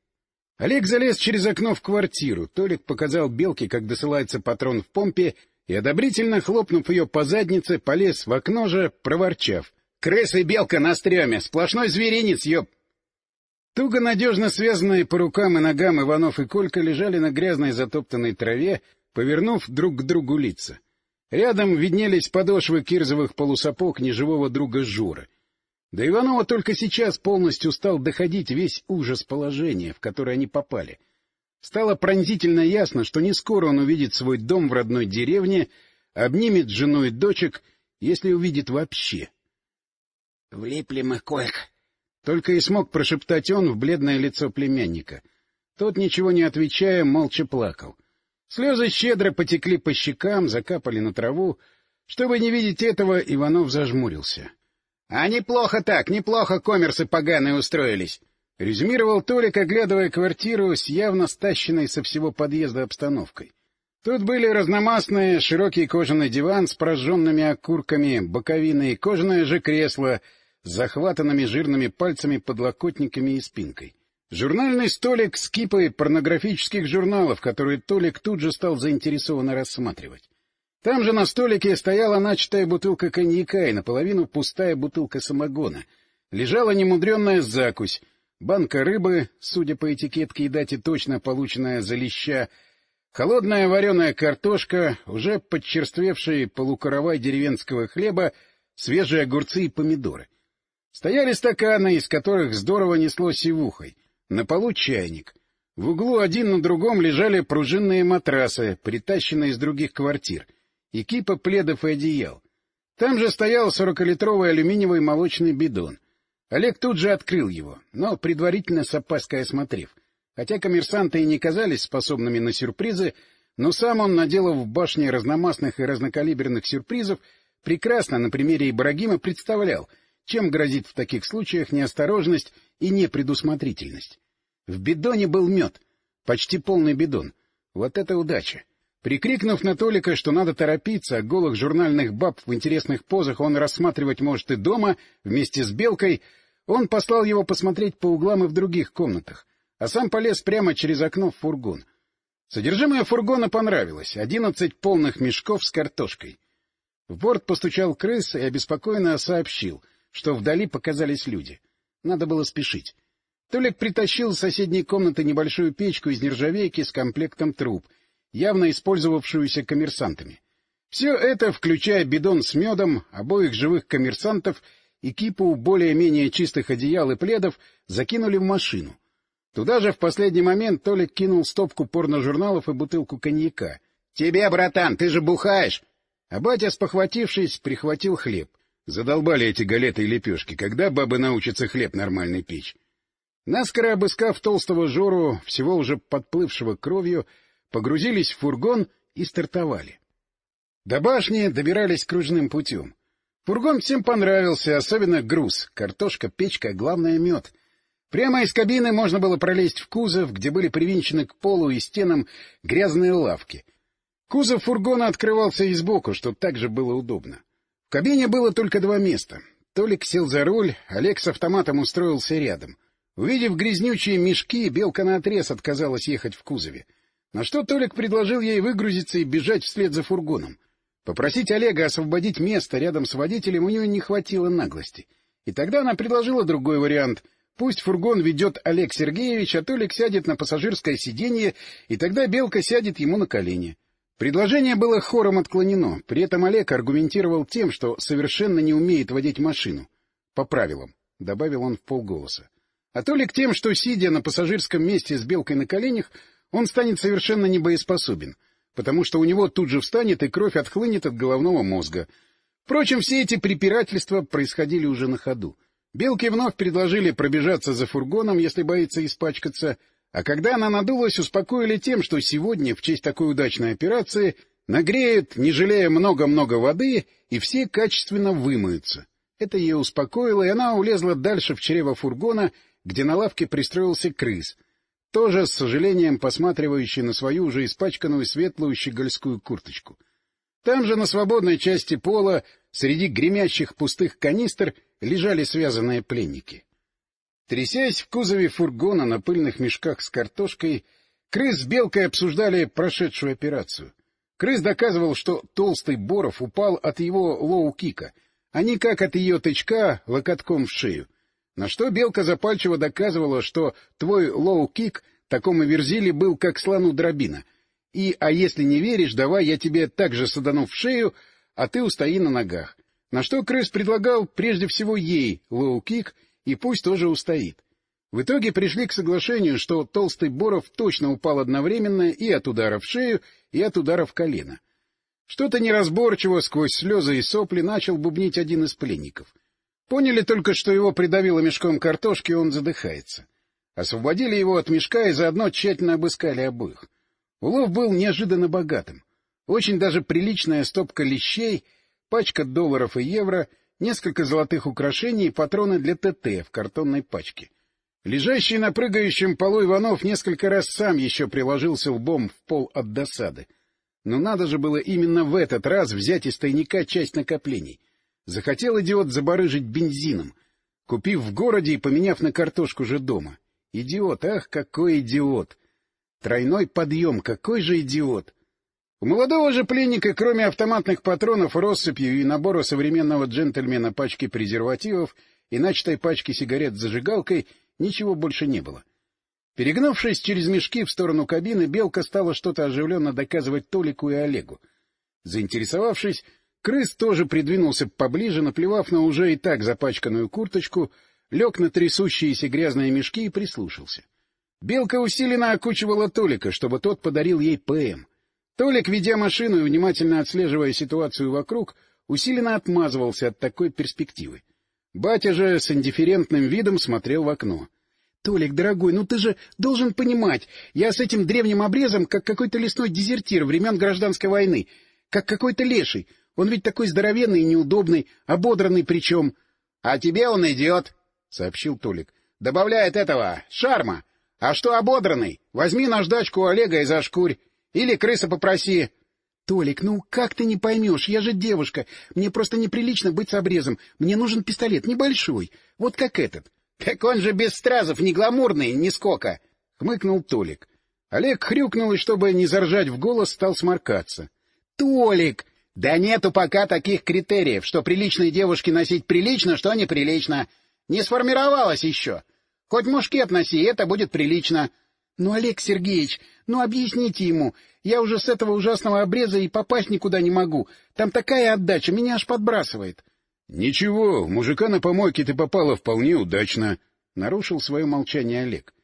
Олег залез через окно в квартиру. Толик показал Белке, как досылается патрон в помпе, и, одобрительно хлопнув ее по заднице, полез в окно же, проворчав. — Крысы белка на стреме! Сплошной зверинец, ёб! Туго надежно связанные по рукам и ногам Иванов и Колька лежали на грязной затоптанной траве, повернув друг к другу лица. Рядом виднелись подошвы кирзовых полусапог неживого друга Журы — до Иванова только сейчас полностью стал доходить весь ужас положения, в которое они попали. Стало пронзительно ясно, что не скоро он увидит свой дом в родной деревне, обнимет жену и дочек, если увидит вообще. — Влипли мы кое-как. Только и смог прошептать он в бледное лицо племянника. Тот, ничего не отвечая, молча плакал. Слезы щедро потекли по щекам, закапали на траву. Чтобы не видеть этого, Иванов зажмурился. — А неплохо так, неплохо коммерсы поганые устроились, — резюмировал Толик, оглядывая квартиру с явно стащенной со всего подъезда обстановкой. Тут были разномастные, широкий кожаный диван с прожженными окурками, боковины кожаное же кресло захватанными жирными пальцами, подлокотниками и спинкой. Журнальный столик с кипой порнографических журналов, которые Толик тут же стал заинтересованно рассматривать. Там же на столике стояла начатая бутылка коньяка и наполовину пустая бутылка самогона. Лежала немудренная закусь, банка рыбы, судя по этикетке и дате точно полученная за леща, холодная вареная картошка, уже подчерствевший полукоровай деревенского хлеба, свежие огурцы и помидоры. Стояли стаканы, из которых здорово несло сивухой. На полу чайник. В углу один на другом лежали пружинные матрасы, притащенные из других квартир — и кипа пледов и одеял. Там же стоял сорокалитровый алюминиевый молочный бидон. Олег тут же открыл его, но предварительно с опаской осмотрев. Хотя коммерсанты и не казались способными на сюрпризы, но сам он, наделав в башне разномастных и разнокалиберных сюрпризов, прекрасно на примере Ибрагима представлял, чем грозит в таких случаях неосторожность и непредусмотрительность. В бидоне был мед, почти полный бидон. Вот это удача! Прикрикнув на Толика, что надо торопиться, голых журнальных баб в интересных позах он рассматривать может и дома, вместе с Белкой, он послал его посмотреть по углам и в других комнатах, а сам полез прямо через окно в фургон. Содержимое фургона понравилось — одиннадцать полных мешков с картошкой. В борт постучал крыс и обеспокоенно сообщил, что вдали показались люди. Надо было спешить. Толик притащил из соседней комнаты небольшую печку из нержавейки с комплектом труб — явно использовавшуюся коммерсантами. Все это, включая бидон с медом, обоих живых коммерсантов и кипу более-менее чистых одеял и пледов, закинули в машину. Туда же в последний момент Толик кинул стопку порножурналов и бутылку коньяка. — Тебе, братан, ты же бухаешь! А батя, спохватившись, прихватил хлеб. Задолбали эти галеты и лепешки. Когда бабы научатся хлеб нормальный печь? Наскоро обыскав толстого Жору, всего уже подплывшего кровью, погрузились в фургон и стартовали. До башни добирались кружным путем. Фургон всем понравился, особенно груз, картошка, печка, главное — мед. Прямо из кабины можно было пролезть в кузов, где были привинчены к полу и стенам грязные лавки. Кузов фургона открывался и сбоку, что также было удобно. В кабине было только два места. Толик сел за руль, Олег с автоматом устроился рядом. Увидев грязнючие мешки, Белка наотрез отказалась ехать в кузове. На что Толик предложил ей выгрузиться и бежать вслед за фургоном. Попросить Олега освободить место рядом с водителем у нее не хватило наглости. И тогда она предложила другой вариант. Пусть фургон ведет Олег Сергеевич, а Толик сядет на пассажирское сиденье, и тогда Белка сядет ему на колени. Предложение было хором отклонено, при этом Олег аргументировал тем, что совершенно не умеет водить машину. По правилам, — добавил он в полголоса. А Толик тем, что, сидя на пассажирском месте с Белкой на коленях, он станет совершенно небоеспособен, потому что у него тут же встанет и кровь отхлынет от головного мозга. Впрочем, все эти препирательства происходили уже на ходу. Белке вновь предложили пробежаться за фургоном, если боится испачкаться, а когда она надулась, успокоили тем, что сегодня, в честь такой удачной операции, нагреют, не жалея много-много воды, и все качественно вымоются. Это ее успокоило, и она улезла дальше в чрево фургона, где на лавке пристроился крыс — тоже с сожалением посматривающий на свою уже испачканную светлую щегольскую курточку. Там же на свободной части пола, среди гремящих пустых канистр, лежали связанные пленники. Трясясь в кузове фургона на пыльных мешках с картошкой, Крыс с Белкой обсуждали прошедшую операцию. Крыс доказывал, что толстый Боров упал от его лоу-кика, а не как от ее тычка локотком в шею — на что Белка запальчиво доказывала, что твой лоу-кик такому верзиле был как слону дробина. И, а если не веришь, давай я тебе так же садану в шею, а ты устои на ногах. На что крыс предлагал прежде всего ей лоу-кик, и пусть тоже устоит. В итоге пришли к соглашению, что толстый Боров точно упал одновременно и от удара в шею, и от удара в колено. Что-то неразборчиво сквозь слезы и сопли начал бубнить один из пленников. Поняли только, что его придавило мешком картошки, и он задыхается. Освободили его от мешка и заодно тщательно обыскали обоих. Улов был неожиданно богатым. Очень даже приличная стопка лещей, пачка долларов и евро, несколько золотых украшений и патроны для ТТ в картонной пачке. Лежащий на прыгающем полу Иванов несколько раз сам еще приложился лбом в пол от досады. Но надо же было именно в этот раз взять из тайника часть накоплений — Захотел идиот забарыжить бензином, купив в городе и поменяв на картошку же дома. Идиот, ах, какой идиот! Тройной подъем, какой же идиот! У молодого же пленника, кроме автоматных патронов, россыпью и набора современного джентльмена пачки презервативов и начатой пачки сигарет с зажигалкой, ничего больше не было. Перегнувшись через мешки в сторону кабины, Белка стала что-то оживленно доказывать Толику и Олегу. Заинтересовавшись, Крыс тоже придвинулся поближе, наплевав на уже и так запачканную курточку, лег на трясущиеся грязные мешки и прислушался. Белка усиленно окучивала Толика, чтобы тот подарил ей ПМ. Толик, ведя машину и внимательно отслеживая ситуацию вокруг, усиленно отмазывался от такой перспективы. Батя же с индифферентным видом смотрел в окно. — Толик, дорогой, ну ты же должен понимать, я с этим древним обрезом, как какой-то лесной дезертир времен гражданской войны, как какой-то леший. Он ведь такой здоровенный и неудобный, ободранный причем. — А тебе он идет, — сообщил Толик. — Добавляет этого, шарма. А что ободранный? Возьми наждачку Олега и зашкурь. Или крыса попроси. — Толик, ну как ты не поймешь? Я же девушка. Мне просто неприлично быть с обрезом. Мне нужен пистолет небольшой, вот как этот. — Так он же без стразов, не гламурный, ни сколько. — хмыкнул Толик. Олег хрюкнул и, чтобы не заржать в голос, стал сморкаться. — Толик! Да нету пока таких критериев, что приличной девушке носить прилично, что неприлично. Не сформировалось еще. Хоть мушкет носи, это будет прилично. Ну, Олег Сергеевич, ну объясните ему. Я уже с этого ужасного обреза и попасть никуда не могу. Там такая отдача, меня аж подбрасывает. — Ничего, мужика на помойке ты попала вполне удачно, — нарушил свое молчание Олег.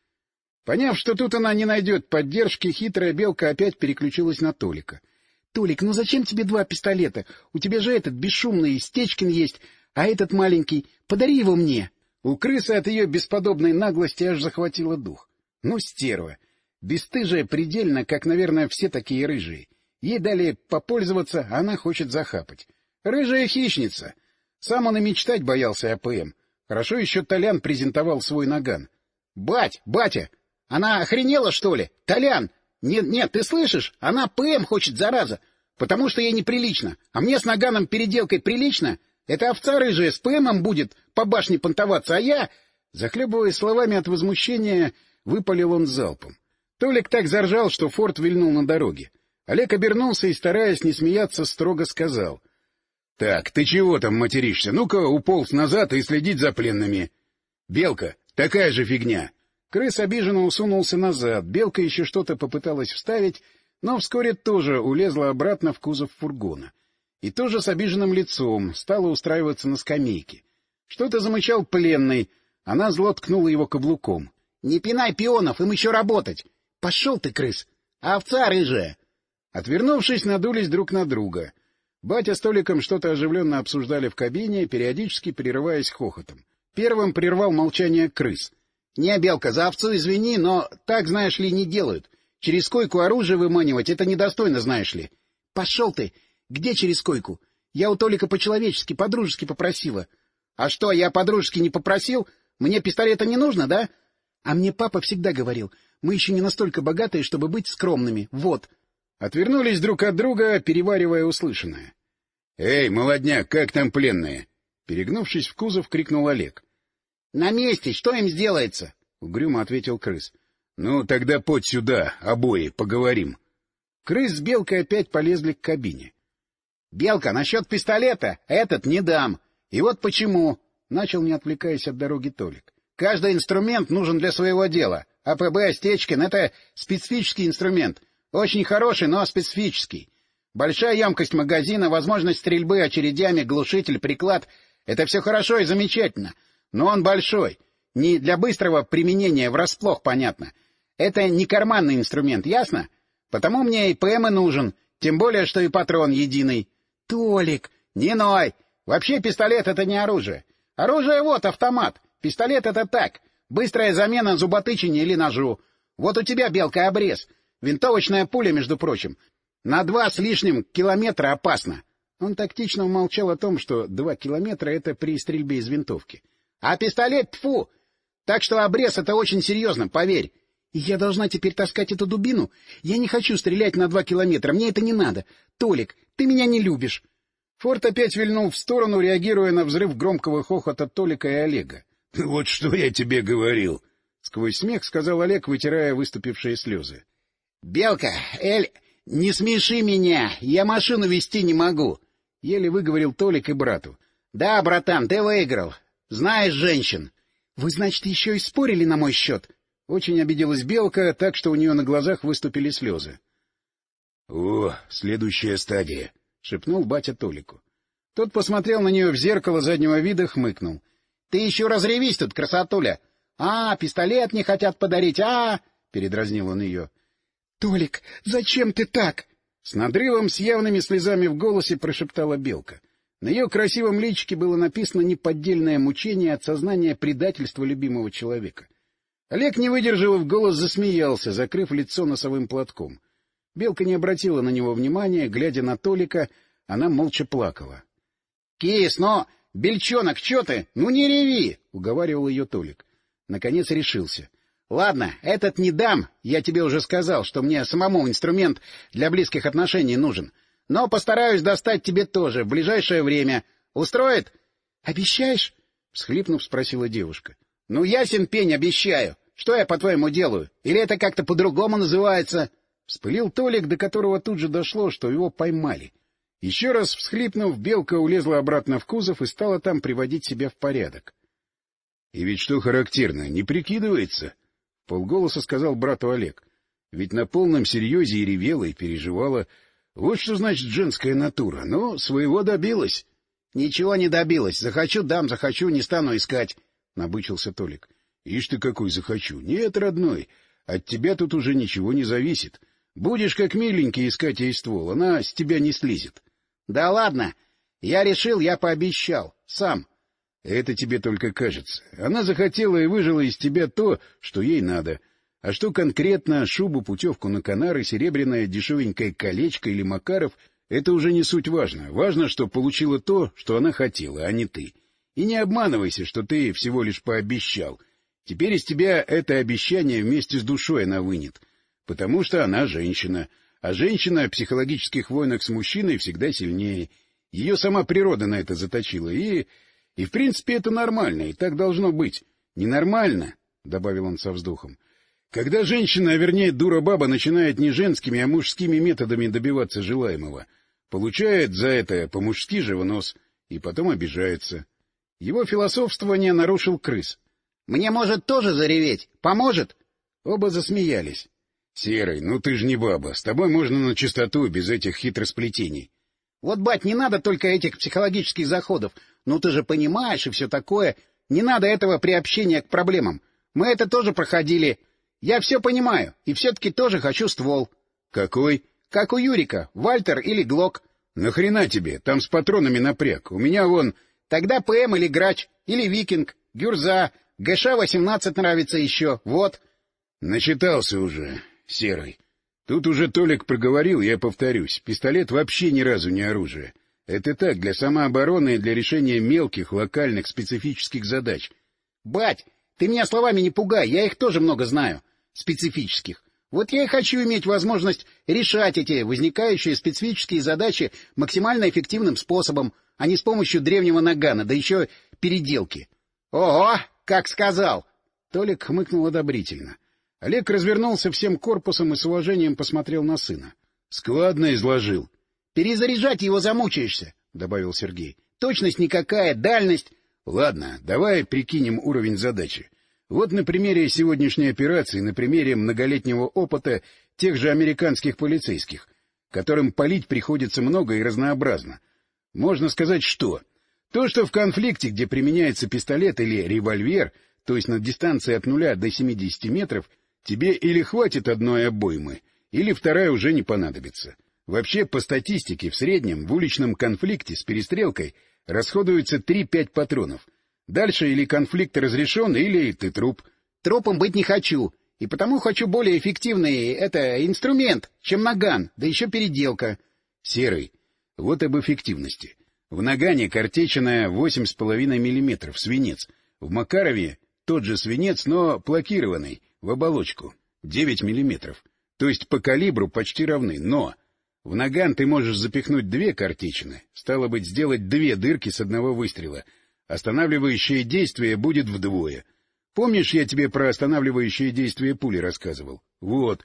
Поняв, что тут она не найдет поддержки, хитрая белка опять переключилась на Толика. — Толик, ну зачем тебе два пистолета? У тебя же этот бесшумный Стечкин есть, а этот маленький. Подари его мне. У крысы от ее бесподобной наглости аж захватило дух. Ну, стерва. Бесстыжая предельно, как, наверное, все такие рыжие. Ей дали попользоваться, а она хочет захапать. Рыжая хищница. Сам он и мечтать боялся о ПМ. Хорошо еще Толян презентовал свой наган. Бать, батя! Она охренела, что ли? Толян! Нет, нет, ты слышишь? Она ПМ хочет, зараза! Потому что ей неприлично. А мне с наганом-переделкой прилично? Эта овца рыжая с ПМом будет по башне понтоваться, а я... Захлебываясь словами от возмущения, выпалил он залпом. Толик так заржал, что форт вильнул на дороге. Олег обернулся и, стараясь не смеяться, строго сказал. — Так, ты чего там материшься? Ну-ка, уполз назад и следить за пленными. — Белка, такая же фигня. Крыс обиженно усунулся назад, Белка еще что-то попыталась вставить, но вскоре тоже улезла обратно в кузов фургона. И тоже с обиженным лицом стала устраиваться на скамейке. Что-то замычал пленный, она зло ткнула его каблуком. — Не пинай пионов, им еще работать! Пошел ты, крыс! Овца рыжая! Отвернувшись, надулись друг на друга. Батя с Толиком что-то оживленно обсуждали в кабине, периодически прерываясь хохотом. Первым прервал молчание крыс. — Не, Белка, за овцу извини, но так, знаешь ли, не делают. Через койку оружие выманивать — это недостойно, знаешь ли. — Пошел ты! Где через койку? Я у Толика по-человечески, по-дружески попросила. — А что, я по-дружески не попросил? Мне пистолета не нужно, да? А мне папа всегда говорил, мы еще не настолько богатые, чтобы быть скромными. Вот. Отвернулись друг от друга, переваривая услышанное. — Эй, молодняк, как там пленные? Перегнувшись в кузов, крикнул Олег. — На месте, что им сделается? — угрюмо ответил крыс. — Ну, тогда подь сюда, обои, поговорим. Крыс с Белкой опять полезли к кабине. — Белка, насчет пистолета этот не дам. И вот почему, — начал, не отвлекаясь от дороги Толик. — Каждый инструмент нужен для своего дела. АПБ Стечкин — это специфический инструмент. Очень хороший, но специфический. Большая емкость магазина, возможность стрельбы очередями, глушитель, приклад — это все хорошо и замечательно. Но он большой. Не для быстрого применения, врасплох, понятно. Это не карманный инструмент, ясно? Потому мне и ПМ и нужен, тем более, что и патрон единый. — Толик! — Не ной! Вообще пистолет — это не оружие. Оружие — вот автомат. Пистолет — это так. Быстрая замена зуботычине или ножу. Вот у тебя, белка, обрез. Винтовочная пуля, между прочим. На два с лишним километра опасно. Он тактично умолчал о том, что два километра — это при стрельбе из винтовки. А пистолет — тфу! Так что обрез — это очень серьезно, поверь. Я должна теперь таскать эту дубину? Я не хочу стрелять на два километра, мне это не надо. Толик, ты меня не любишь. Форт опять вильнул в сторону, реагируя на взрыв громкого хохота Толика и Олега. — Вот что я тебе говорил! — сквозь смех сказал Олег, вытирая выступившие слезы. — Белка, Эль, не смеши меня, я машину вести не могу! — еле выговорил Толик и брату. — Да, братан, ты выиграл. Знаешь женщин. — Вы, значит, еще и спорили на мой счет? Очень обиделась Белка, так что у нее на глазах выступили слезы. — О, следующая стадия! — шепнул батя Толику. Тот посмотрел на нее в зеркало заднего вида, хмыкнул. — Ты еще разревись тут, красотуля! А, пистолет не хотят подарить, а! — передразнил он ее. — Толик, зачем ты так? С надрывом, с явными слезами в голосе прошептала Белка. На ее красивом личике было написано неподдельное мучение от сознания предательства любимого человека. Олег, не выдержав, в голос засмеялся, закрыв лицо носовым платком. Белка не обратила на него внимания, глядя на Толика, она молча плакала. — Кис, но... Бельчонок, что ты? Ну не реви! — уговаривал ее Толик. Наконец решился. — Ладно, этот не дам, я тебе уже сказал, что мне самому инструмент для близких отношений нужен. Но постараюсь достать тебе тоже в ближайшее время. Устроит? — Обещаешь? — всхлипнув, спросила девушка. — Ну, ясен пень, обещаю. Что я, по-твоему, делаю? Или это как-то по-другому называется? Вспылил Толик, до которого тут же дошло, что его поймали. Еще раз всхлипнув, белка улезла обратно в кузов и стала там приводить себя в порядок. — И ведь что характерно, не прикидывается, — полголоса сказал брату Олег. Ведь на полном серьезе и ревела, и переживала. Вот что значит женская натура. Но своего добилась. — Ничего не добилась. Захочу — дам, захочу — не стану искать, — набычился Толик. — Ишь ты какой захочу. Нет, родной, от тебя тут уже ничего не зависит. Будешь как миленький искать ей ствол, она с тебя не слезет. — Да ладно. Я решил, я пообещал. Сам. — Это тебе только кажется. Она захотела и выжила из тебя то, что ей надо. А что конкретно, шубу, путевку на Канары, серебряное дешевенькое колечко или Макаров — это уже не суть важно. Важно, что получила то, что она хотела, а не ты. И не обманывайся, что ты всего лишь пообещал. Теперь из тебя это обещание вместе с душой она вынет, потому что она женщина, а женщина в психологических войнах с мужчиной всегда сильнее. Ее сама природа на это заточила, и... И, в принципе, это нормально, и так должно быть. Ненормально, — добавил он со вздохом, — когда женщина, а вернее дура-баба, начинает не женскими, а мужскими методами добиваться желаемого, получает за это по-мужски же в нос и потом обижается. Его философствование нарушил крыс. — Мне, может, тоже зареветь? Поможет? Оба засмеялись. — Серый, ну ты ж не баба, с тобой можно на чистоту, без этих хитросплетений. — Вот, бать, не надо только этих психологических заходов. Ну ты же понимаешь и все такое. Не надо этого приобщения к проблемам. Мы это тоже проходили. Я все понимаю, и все-таки тоже хочу ствол. — Какой? — Как у Юрика, Вальтер или Глок. — Нахрена тебе? Там с патронами напряг. У меня вон... — Тогда ПМ или Грач, или Викинг, Гюрза, ГШ-18 нравится еще, вот. — Начитался уже, Серый. Тут уже Толик проговорил, я повторюсь. Пистолет вообще ни разу не оружие. Это так, для самообороны и для решения мелких, локальных, специфических задач. — Бать, ты меня словами не пугай, я их тоже много знаю. Специфических. Вот я и хочу иметь возможность решать эти возникающие специфические задачи максимально эффективным способом, а не с помощью древнего нагана, да еще переделки. — Ого, как сказал! Толик хмыкнул одобрительно. Олег развернулся всем корпусом и с уважением посмотрел на сына. — Складно изложил. Перезаряжать его замучаешься, — добавил Сергей. — Точность никакая, дальность... — Ладно, давай прикинем уровень задачи. Вот на примере сегодняшней операции, на примере многолетнего опыта тех же американских полицейских, которым палить приходится много и разнообразно. Можно сказать, что... То, что в конфликте, где применяется пистолет или револьвер, то есть на дистанции от нуля до 70 метров, тебе или хватит одной обоймы, или вторая уже не понадобится. Вообще, по статистике, в среднем в уличном конфликте с перестрелкой расходуется 3-5 патронов. Дальше или конфликт разрешен, или ты труп. Трупом быть не хочу, и потому хочу более эффективный, это, инструмент, чем наган, да еще переделка. Серый. Вот об эффективности. В нагане картечина 8,5 мм, свинец. В Макарове тот же свинец, но плакированный, в оболочку, 9 мм. То есть по калибру почти равны, но... В наган ты можешь запихнуть две картечины, стало быть, сделать две дырки с одного выстрела. Останавливающее действие будет вдвое. Помнишь, я тебе про останавливающее действие пули рассказывал? Вот.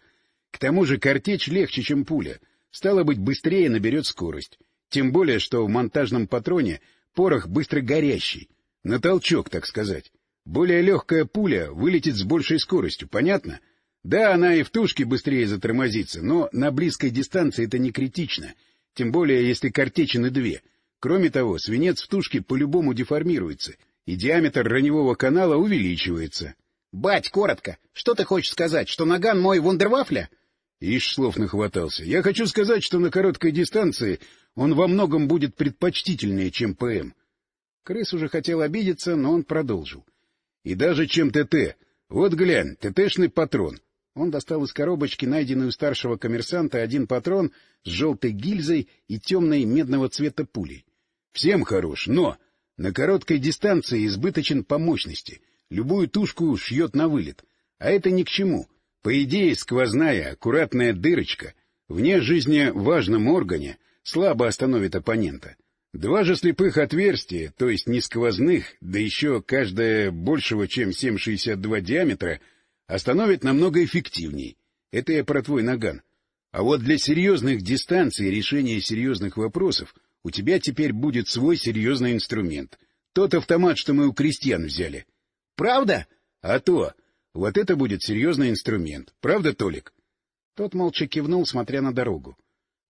К тому же картечь легче, чем пуля. Стало быть, быстрее наберет скорость. Тем более, что в монтажном патроне порох быстро горящий. На толчок, так сказать. Более легкая пуля вылетит с большей скоростью, понятно? — да, она и в тушке быстрее затормозится, но на близкой дистанции это не критично, тем более если картечины две. Кроме того, свинец в тушке по-любому деформируется, и диаметр раневого канала увеличивается. — Бать, коротко, что ты хочешь сказать, что наган мой вундервафля? Ишь, слов нахватался. Я хочу сказать, что на короткой дистанции он во многом будет предпочтительнее, чем ПМ. Крыс уже хотел обидеться, но он продолжил. И даже чем ТТ. Вот глянь, ТТшный патрон. Он достал из коробочки, найденный у старшего коммерсанта, один патрон с желтой гильзой и темной медного цвета пулей. Всем хорош, но на короткой дистанции избыточен по мощности. Любую тушку шьет на вылет. А это ни к чему. По идее, сквозная, аккуратная дырочка вне жизни важном органе слабо остановит оппонента. Два же слепых отверстия, то есть не сквозных, да еще каждое большего, чем 7,62 диаметра — остановит намного эффективней. Это я про твой наган. А вот для серьезных дистанций и решения серьезных вопросов у тебя теперь будет свой серьезный инструмент. Тот автомат, что мы у крестьян взяли. — Правда? — А то. Вот это будет серьезный инструмент. Правда, Толик? Тот молча кивнул, смотря на дорогу. —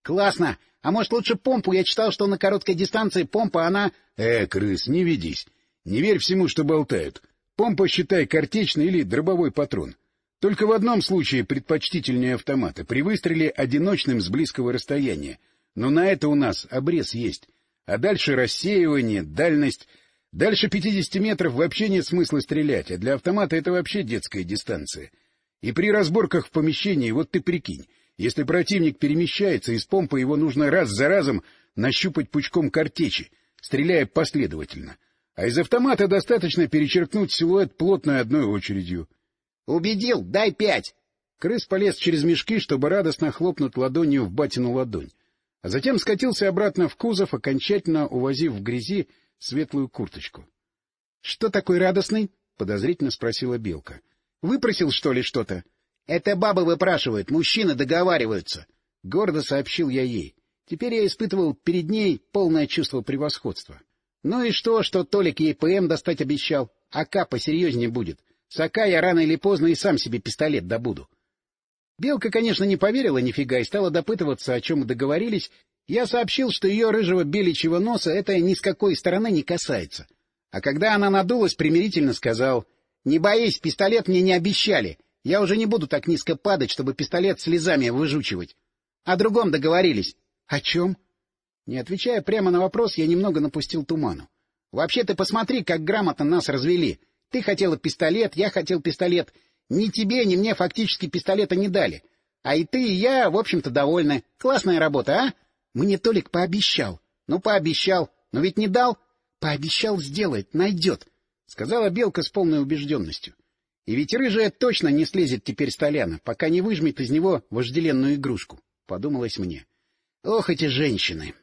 Классно! А может, лучше помпу? Я читал, что на короткой дистанции помпа, она... — Э, крыс, не ведись. Не верь всему, что болтают. Помпа, считай, картечный или дробовой патрон. Только в одном случае предпочтительнее автомата, при выстреле одиночным с близкого расстояния. Но на это у нас обрез есть. А дальше рассеивание, дальность... Дальше 50 метров вообще нет смысла стрелять, а для автомата это вообще детская дистанция. И при разборках в помещении, вот ты прикинь, если противник перемещается, из помпы его нужно раз за разом нащупать пучком картечи, стреляя последовательно. а из автомата достаточно перечеркнуть силуэт плотной одной очередью. — Убедил, дай пять! Крыс полез через мешки, чтобы радостно хлопнуть ладонью в батину ладонь, а затем скатился обратно в кузов, окончательно увозив в грязи светлую курточку. — Что такой радостный? — подозрительно спросила Белка. — Выпросил, что ли, что-то? — Это бабы выпрашивают, мужчины договариваются, — гордо сообщил я ей. Теперь я испытывал перед ней полное чувство превосходства. Ну и что, что Толик ей ПМ достать обещал? АК посерьезнее будет. С АК я рано или поздно и сам себе пистолет добуду. Белка, конечно, не поверила нифига и стала допытываться, о чем мы договорились. Я сообщил, что ее рыжего беличьего носа это ни с какой стороны не касается. А когда она надулась, примирительно сказал, — Не боись, пистолет мне не обещали. Я уже не буду так низко падать, чтобы пистолет слезами выжучивать. О другом договорились. — О чем? Не отвечая прямо на вопрос, я немного напустил туману. — Вообще ты посмотри, как грамотно нас развели. Ты хотела пистолет, я хотел пистолет. Ни тебе, ни мне фактически пистолета не дали. А и ты, и я, в общем-то, довольны. Классная работа, а? Мне Толик пообещал. Ну, пообещал. Но ведь не дал. Пообещал, сделает, найдет, — сказала Белка с полной убежденностью. И ведь рыжая точно не слезет теперь с Толяна, пока не выжмет из него вожделенную игрушку, — подумалось мне. Ох, эти женщины!